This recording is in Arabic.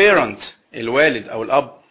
parent الوالد أو الأب